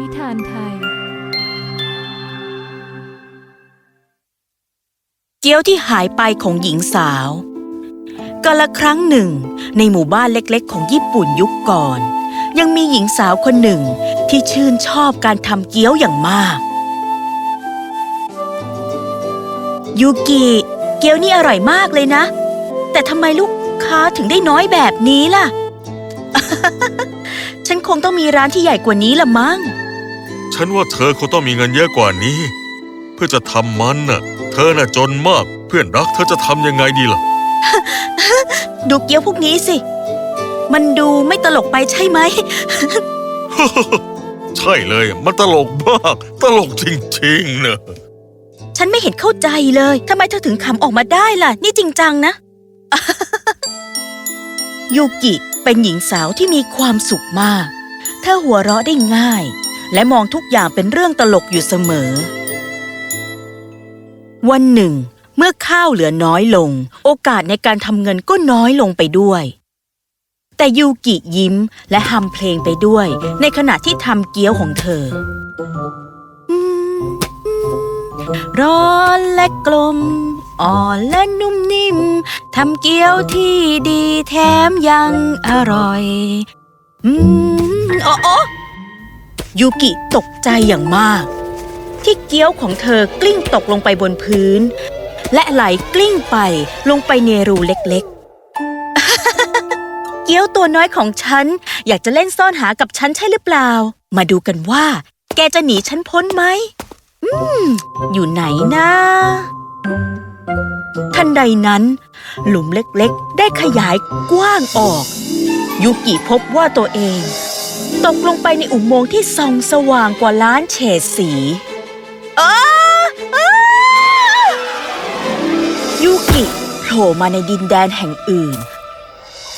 นิทานไทย เกี๊ยวที่หายไปของหญิงสาวกาละครั้งหนึ่ง ในหมู่บ้านเล็กๆ ของญี่ปุ่นยุคก่อน ยังมีหญิงสาวคนหนึ่งที่ชื่นชอบการทำเกี๊ยวอย่างมาก ยูกิเกี๊ยวนี่อร่อยมากเลยนะ แต่ทำไมลูกค้าถึงได้น้อยแบบนี้ล่ะ ฉันคงต้องมีร้านที่ใหญ่กว่านี้ละมั้ง ฉันว่าเธอคงต้องมีเงินเยอะกว่านี้ เพื่อจะทำมันน่ะ เธอน่ะจนมากเพื่อนรักเธอจะทำยังไงดีล่ะ ดูเกี๊ยวพวกนี้สิ มันดูไม่ตลกไปใช่ไหม ใช่เลย มันตลกมาก ตลกจริงๆเนอะฉันไม่เห็นเข้าใจเลยทำไมเธอถึงขำออกมาได้ล่ะ นี่จริงจังนะ ยูกิเป็นหญิงสาวที่มีความสุขมาก เธอหัวเราะได้ง่าย และมองทุกอย่างเป็นเรื่องตลกอยู่เสมอ วันหนึ่ง เมื่อข้าวเหลือน้อยลง โอกาสในการทำเงินก็น้อยลงไปด้วย แต่ยูกิยิ้มและฮัมเพลงไปด้วย ในขณะที่ทำเกี๊ยวของเธอร้อนและกลม อ่อนและนุ่มนิ่ม ทำเกี๊ยวที่ดีแถมยังอร่อย อืมอ้โอ ยูกิตกใจอย่างมาก ที่เกี๊ยวของเธอกลิ้งตกลงไปบนพื้น และไหลกลิ้งไปลงไปในรูเล็กๆ เกี๊ยวตัวน้อยของฉัน อยากจะเล่นซ่อนหากับฉันใช่หรือเปล่า มาดูกันว่า แกจะหนีฉันพ้นไหมอยู่ไหนนะทันใดนั้น หลุมเล็กๆ ได้ขยายกว้างออก ยุกิพบว่าตัวเอง ตกลงไปในอุโมงค์ที่ส่องสว่างกว่าล้านเฉดสีอ้าอ้ายุกิโผล่มาในดินแดนแห่งอื่น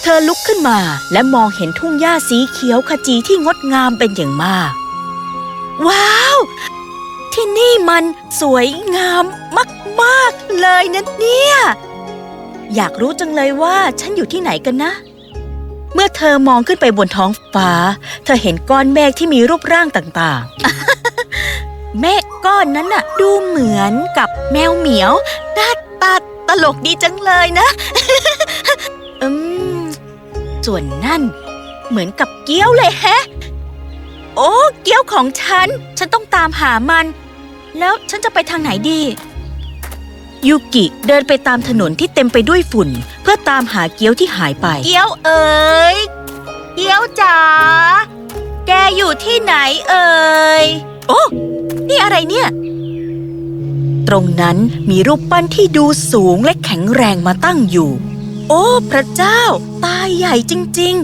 เธอลุกขึ้นมาและมองเห็นทุ่งหญ้าสีเขียวขจีที่งดงามเป็นอย่างมาก ว้าว ที่นี่มันสวยงามมาก ๆ เลยนะเนี่ย อยากรู้จังเลยว่าฉันอยู่ที่ไหนกันนะ เมื่อเธอมองขึ้นไปบนท้องฟ้า เธอเห็นก้อนเมฆที่มีรูปร่างต่างๆ เมฆก้อนนั้นน่ะ ดูเหมือนกับแมวเหมียวหน้าตาตลกดีจังเลยนะ อืม ส่วนนั่น เหมือนกับเกี้ยวเลยแฮะ โอ้ เกี้ยวของฉัน ฉันต้องตามหามัน แล้วฉันจะไปทางไหนดี ยูกิเดินไปตามถนนที่เต็มไปด้วยฝุ่น เพื่อตามหาเกี้ยวที่หายไป เกี้ยวเอ๋ยเกี้ยวจ๋าแกอยู่ที่ไหนเอ่ยโอ้นี่อะไรเนี่ย ตรงนั้นมีรูปปั้นที่ดูสูงและแข็งแรงมาตั้งอยู่ โอ้ พระเจ้า ตาใหญ่จริง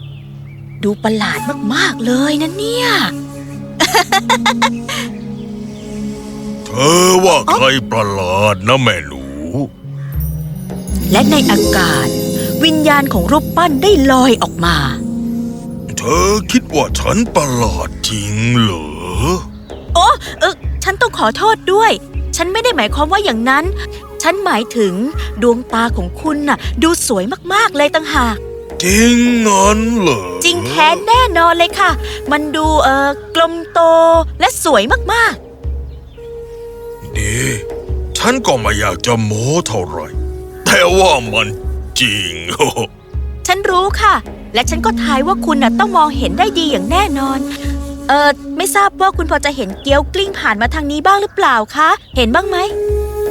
ๆ ดูประหลาดมาก ๆ เลยนะเนี่ย เธอว่าใครประหลาดนะแม่หนู และในอากาศ วิญญาณของรูปปั้นได้ลอยออกมา เธอคิดว่าฉันประหลาดจริงเหรอ โอ้เออฉันต้องขอโทษด้วย ฉันไม่ได้หมายความว่าอย่างนั้น ฉันหมายถึงดวงตาของคุณน่ะ ดูสวยมากๆเลยตั้งหาก จริงงั้นเหรอ จริงแท้แน่นอนเลยค่ะ มันดูเออกลมโตและสวยมาก ดี ฉันก็ไม่อยากจะโม้เท่าไหร่ แต่ว่ามันจริงๆฉันรู้ค่ะ และฉันก็ทายว่าคุณน่ะต้องมองเห็นได้ดีอย่างแน่นอน เออไม่ทราบว่าคุณพอจะเห็นเกี๊ยวกลิ้งผ่านมาทางนี้บ้างหรือเปล่าคะ เห็นบ้างไหม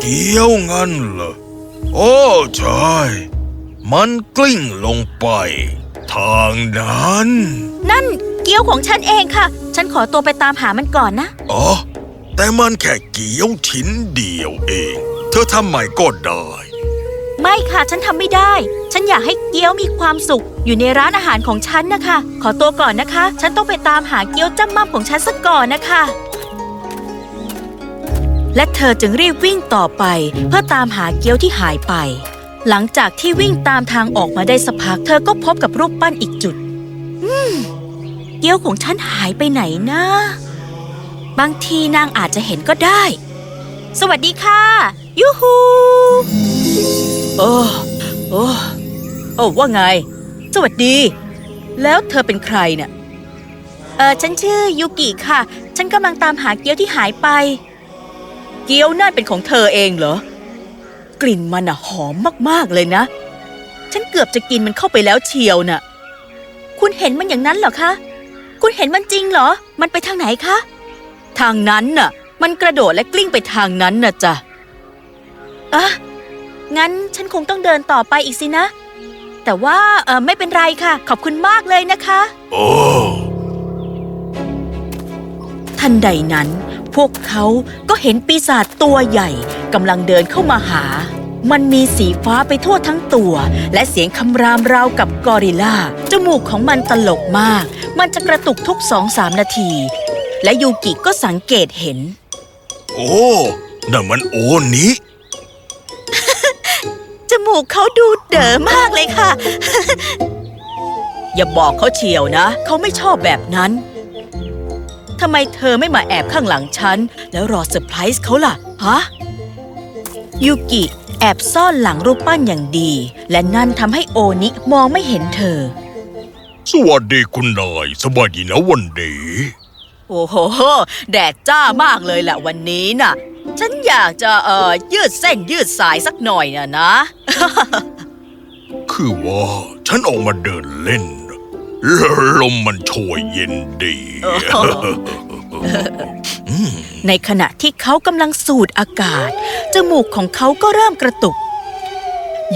เกี้ยวงั้นเหรอ โอ้ใช่ มันกลิ้งลงไป ทางนั้น นั่นเกี๊ยวของฉันเองค่ะ ฉันขอตัวไปตามหามันก่อนนะ อ๋อ แต่มันแค่เกี๊ยวชิ้นเดียวเอง เธอทำใหม่ก็ได้ ไม่ค่ะฉันทำไม่ได้ ฉันอยากให้เกี๊ยวมีความสุข อยู่ในร้านอาหารของฉันนะคะ ขอตัวก่อนนะคะ ฉันต้องไปตามหาเกี๊ยวจ้ำม่ำของฉันสักก่อนนะคะ และเธอจึงรีบวิ่งต่อไป เพื่อตามหาเกี๊ยวที่หายไป หลังจากที่วิ่งตามทางออกมาได้สักพัก เธอก็พบกับรูปปั้นอีกจุด อืม เกี๊ยวของฉันหายไปไหนนะ บางทีนางอาจจะเห็นก็ได้ สวัสดีค่ะ ยูฮูโอ้โอ้โอ้ว่าไง สวัสดี แล้วเธอเป็นใครเนี่ยเออฉันชื่อยูกิค่ะ ฉันกำลังตามหาเกี๊ยวที่หายไป เกี๊ยวนั่นเป็นของเธอเองเหรอ กลิ่นมันอะหอมมากๆเลยนะ ฉันเกือบจะกินมันเข้าไปแล้วเชียวน่ะ คุณเห็นมันอย่างนั้นเหรอคะ คุณเห็นมันจริงเหรอ มันไปทางไหนคะ ทางนั้นน่ะ มันกระโดดและกลิ้งไปทางนั้นน่ะจ้ะอะงั้นฉันคงต้องเดินต่อไปอีกสินะ แต่ว่าเออไม่เป็นไรค่ะ ขอบคุณมากเลยนะคะ โอ้ทันใดนั้น พวกเขาก็เห็นปีศาจตัวใหญ่กำลังเดินเข้ามาหา มันมีสีฟ้าไปทั่วทั้งตัว และเสียงคำรามราวกับกอริลลาจมูกของมันตลกมาก มันจะกระตุกทุกสองสามนาที และยูกิก็สังเกตเห็น โอ้นั่นมันโอนี้ จมูกเขาดูเด๋อมากเลยค่ะ อย่าบอกเขาเฉียวนะ เขาไม่ชอบแบบนั้นทำไมเธอไม่มาแอบข้างหลังฉัน แล้วรอเซอร์ไพรส์เขาล่ะ ฮะ ยูกิแอบซ่อนหลังรูปปั้นอย่างดี และนั่นทำให้โอนิมองไม่เห็นเธอ สวัสดีคุณนาย สบายดีนะวันนี้ โอ้โห แดดจ้ามากเลยแหละวันนี้น่ะ ฉันอยากจะเอ่อยืดเส้นยืดสายสักหน่อยนะนะ คือว่าฉันออกมาเดินเล่นแล้วลมมันโชยเย็นดี ในขณะที่เขากำลังสูดอากาศ จมูกของเขาก็เริ่มกระตุก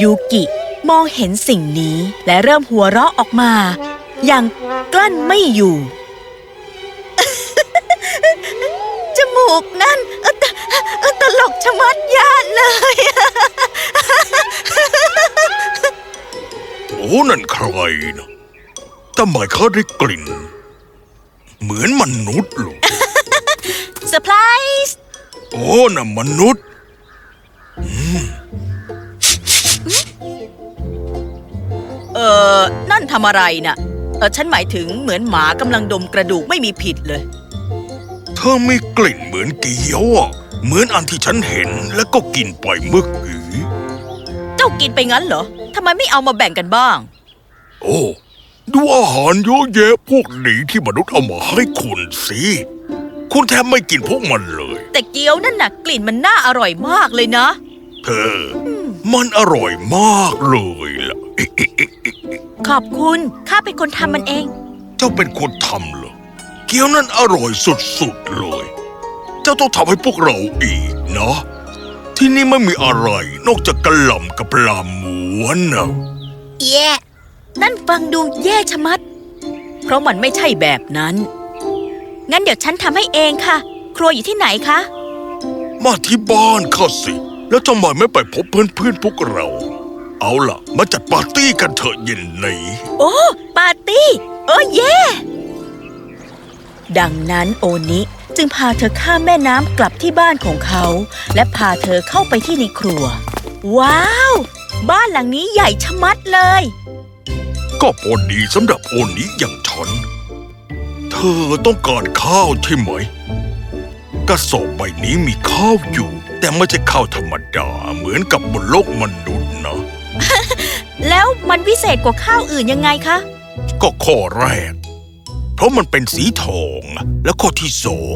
ยูกิมองเห็นสิ่งนี้และเริ่มหัวเราะออกมา อย่างกลั้นไม่อยู่ จมูกนั่นเอ่อตเอ่อตลกชะมัดญาติเลย โอ้นั่นใครนะทำไมเขาได้กลิ่น เหมือนมนุษย์เหรอเซอร์ไพรส์โอ้น่ะมนุษย์เออนั่นทำอะไรน่ะเออฉันหมายถึงเหมือนหมากำลังดมกระดูกไม่มีผิดเลยเธอมีกลิ่นเหมือนเกี๊ยวอะเหมือนอันที่ฉันเห็นแล้วก็กินไปเมื่อกี้เจ้ากินไปงั้นเหรอทำไมไม่เอามาแบ่งกันบ้าง โอ้ดูอาหารเยอะแยะพวกนี้ที่มนุษย์เอามาให้คุณสิ คุณแทบไม่กินพวกมันเลย แต่เกี๊ยวนั่นน่ะกลิ่นมันน่าอร่อยมากเลยนะ เธอ มันอร่อยมากเลยล่ะเอ๊ะเอ๊ะเอ๊ะเอ๊ะขอบคุณ ข้าเป็นคนทำมันเอง เจ้าเป็นคนทำเหรอ เกี๊ยวนั้นอร่อยสุดๆเลย เจ้าต้องทำให้พวกเราอีกนะ ที่นี่ไม่มีอะไรนอกจากกระหล่ำกับปลาม้วนนะแย่ นั่นฟังดูแย่ชะมัด เพราะมันไม่ใช่แบบนั้น งั้นเดี๋ยวฉันทำให้เองค่ะ ครัวอยู่ที่ไหนคะ มาที่บ้านข้าสิ แล้วทำไมไม่ไปพบเพื่อนๆพวกเรา เอาล่ะ มาจัดปาร์ตี้กันเถอะเย็นนี้ โอ้ ปาร์ตี้ โอ้เย่ ดังนั้นโอนิจึงพาเธอข้ามแม่น้ำกลับที่บ้านของเขา และพาเธอเข้าไปที่ในครัว ว้าว บ้านหลังนี้ใหญ่ชะมัดเลย ก็พอดีสำหรับโอนี้อย่างฉัน เธอต้องการข้าวใช่ไหม กระสอบใบนี้มีข้าวอยู่ แต่ไม่ใช่ข้าวธรรมดาเหมือนกับบนโลกมนุษย์นะ แล้วมันวิเศษกว่าข้าวอื่นยังไงคะ ก็ข้อแรกเพ ราะมันเป็นสีทอง และข้อที่สอง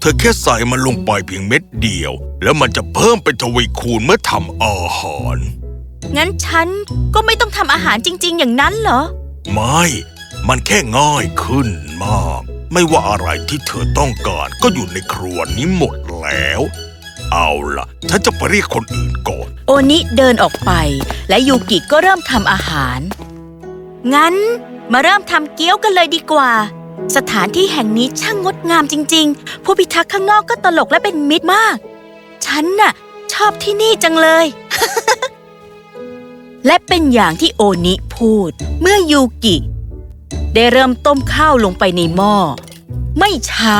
เธอแค่ใส่มันลงไปเพียงเม็ดเดียว แล้วมันจะเพิ่มเป็นทวีคูณเมื่อทำอาหาร งั้นฉันก็ไม่ต้องทำอาหารจริง ๆ อย่างนั้นเหรอ ไม่ มันแค่ง่ายขึ้นมาก ไม่ว่าอะไรที่เธอต้องการก็อยู่ในครัวนี้หมดแล้ว เอาล่ะ ฉันจะไปเรียกคนอื่นก่อน โอนิเดินออกไป และยูกิก็เริ่มทำอาหาร งั้นมาเริ่มทำเกี๊ยวกันเลยดีกว่า สถานที่แห่งนี้ช่างงดงามจริง ๆ ผู้พิทักษ์ข้างนอกก็ตลกและเป็นมิตรมาก ฉันน่ะ ชอบที่นี่จังเลย และเป็นอย่างที่โอนิพูด เมื่อยูกิ ได้เริ่มต้มข้าวลงไปในหม้อ ไม่ช้า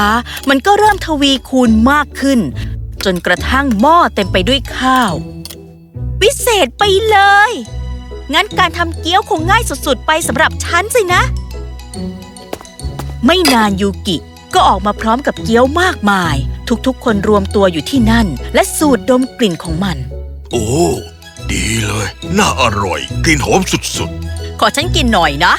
มันก็เริ่มทวีคูณมากขึ้น จนกระทั่งหม้อเต็มไปด้วยข้าว วิเศษไปเลย งั้นการทำเกี๊ยวคงง่ายสุดๆไปสำหรับฉันสินะ ไม่นานยูกิ ก็ออกมาพร้อมกับเกี๊ยวมากมาย ทุกๆ คนรวมตัวอยู่ที่นั่น และสูดดมกลิ่นของมัน โอ้ ดีเลย น่าอร่อย กลิ่นหอมสุดขอฉันกินหน่อยนะ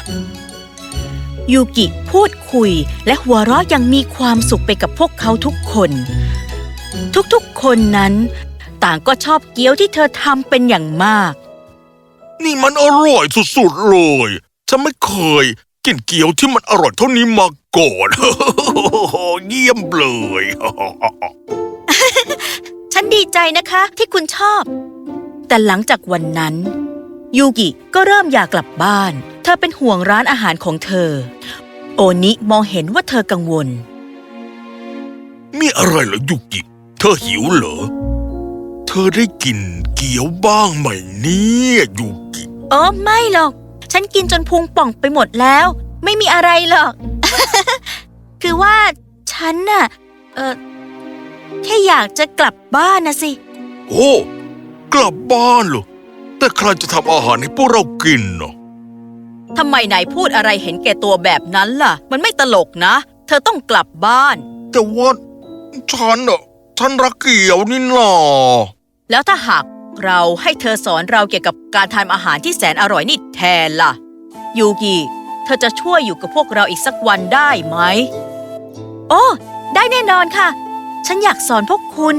ยูกิพูดคุยและหัวเราะอยังมีความสุขไปกับพวกเขาทุกคน ทุกๆ คนนั้น ต่างก็ชอบเกี๊ยวที่เธอทำเป็นอย่างมาก นี่มันอร่อยสุดๆเลย ฉันไม่เคย กินเกี๊ยวที่มันอร่อยเท่านี้มาก่อนเยี่ยมเลย ฉันดีใจนะคะที่คุณชอบ แต่หลังจากวันนั้น ยูกิก็เริ่มอยากกลับบ้าน เธอเป็นห่วงร้านอาหารของเธอ โอนิมองเห็นว่าเธอกังวล มีอะไรเหรอยุกิ เธอหิวเหรอ เธอได้กินเกี๊ยวบ้างไหมเนี่ยยุกิ โอ้ไม่หรอก ฉันกินจนพุงป่องไปหมดแล้ว ไม่มีอะไรหรอก คือว่าฉันน่ะ เออแค่อยากจะกลับบ้านนะสิ โอ้ กลับบ้านเหรอ แต่ใครจะทำอาหารให้พวกเรากินเนาะทำไมนายพูดอะไรเห็นแก่ตัวแบบนั้นล่ะ มันไม่ตลกนะ เธอต้องกลับบ้าน แต่ว่าฉันอะฉันรักเกี๊ยวนี่นาแล้วถ้าหาก เราให้เธอสอนเราเกี่ยวกับการทำอาหารที่แสนอร่อยนี่แทนล่ะ ยูกิเธอจะช่วยอยู่กับพวกเราอีกสักวันได้ไหม โอ้ ได้แน่นอนค่ะ ฉันอยากสอนพวกคุณ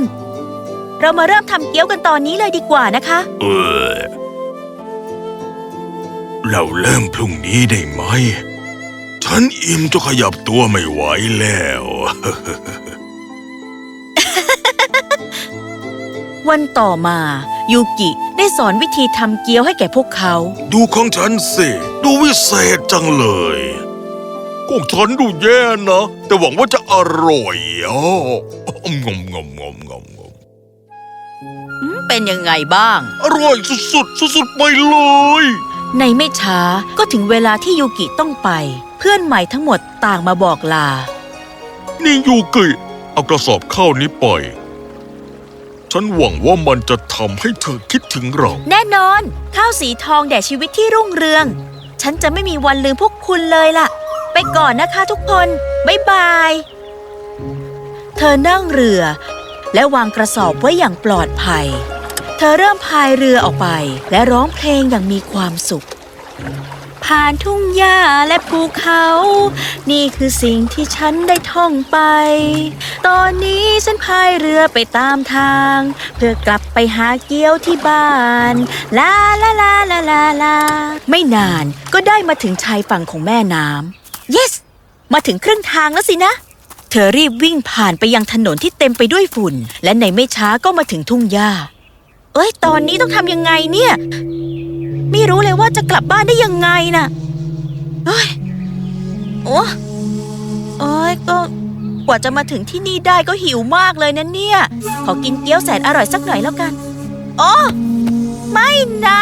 เรามาเริ่มทำเกี๊ยวกันตอนนี้เลยดีกว่านะคะ เออ เราเริ่มพรุ่งนี้ได้ไหม ฉันอิ่มจนขยับตัวไม่ไหวแล้ว วันต่อมา ยูกิได้สอนวิธีทำเกี๊ยวให้แก่พวกเขา ดูของฉันสิ ดูวิเศษจังเลยของฉันดูแย่นะ แต่หวังว่าจะอร่อยอะงมงมงมงมงมอืมเป็นยังไงบ้าง อร่อยสุดๆ สุดๆ ไปเลย ในไม่ช้าก็ถึงเวลาที่ยูกิต้องไป เพื่อนใหม่ทั้งหมดต่างมาบอกลา นี่ยูกิ เอากระสอบข้าวนี้ไป ฉันหวังว่ามันจะทำให้เธอคิดถึงเรา แน่นอน ข้าวสีทองแด่ชีวิตที่รุ่งเรือง ฉันจะไม่มีวันลืมพวกคุณเลยล่ะ ไปก่อนนะคะทุกคน บ๊ายบาย เธอนั่งเรือ และวางกระสอบไว้อย่างปลอดภัย เธอเริ่มพายเรือออกไป และร้องเพลงอย่างมีความสุข ผ่านทุ่งหญ้าและภูเขา นี่คือสิ่งที่ฉันได้ท่องไป ตอนนี้ฉันพายเรือไปตามทาง เพื่อกลับไปหาเกี้ยวที่บ้านลาลาลาลาลาลาไม่นานก็ได้มาถึงชายฝั่งของแม่น้ำ yes มาถึงครึ่งทางแล้วสินะ เธอรีบวิ่งผ่านไปยังถนนที่เต็มไปด้วยฝุ่น และในไม่ช้าก็มาถึงทุ่งหญ้า เอ้ย ตอนนี้ต้องทำยังไงเนี่ย ไม่รู้เลยว่าจะกลับบ้านได้ยังไงน่ะเอ้ยโอ้โอ้ยก็กว่าจะมาถึงที่นี่ได้ก็หิวมากเลยนะเนี่ย ขอกินเกี๊ยวแสนอร่อยสักหน่อยแล้วกัน โอ้ไม่นะ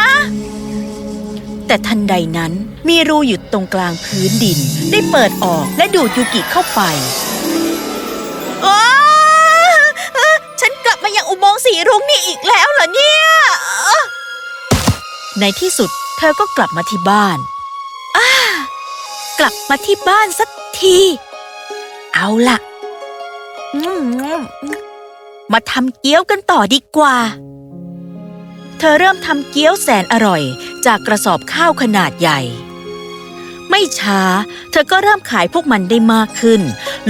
แต่ทันใดนั้นมีรูอยู่ตรงกลางพื้นดิน ได้เปิดออกและดูดยูกิเข้าไปโอ้ฉันกลับมายังอุโมงค์สีรุ้งนี่อีกแล้วเหรอเนี่ย ในที่สุดเธอก็กลับมาที่บ้าน อ้ากลับมาที่บ้านสักที เอาล่ะมาทำเกี๊ยวกันต่อดีกว่า เธอเริ่มทำเกี๊ยวแสนอร่อย จากกระสอบข้าวขนาดใหญ่ ไม่ช้า เธอก็เริ่มขายพวกมันได้มากขึ้น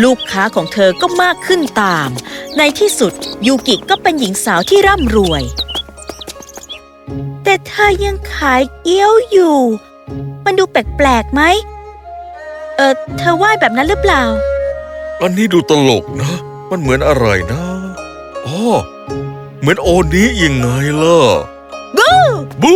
ลูกค้าของเธอก็มากขึ้นตาม ในที่สุดยูกิก็เป็นหญิงสาวที่ร่ำรวย แต่เธอยังขายเกี๊ยวอยู่ มันดูแปลกๆไหม เออเธอว่าแบบนั้นหรือเปล่า อันนี้ดูตลกนะ มันเหมือนอะไรนะอ๋อเหมือนโอนี้ยังไงล่ะ บู บู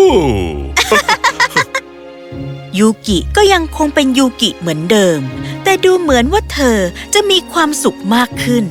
ยูกิก็ยังคงเป็นยูกิเหมือนเดิม แต่ดูเหมือนว่าเธอจะมีความสุขมากขึ้น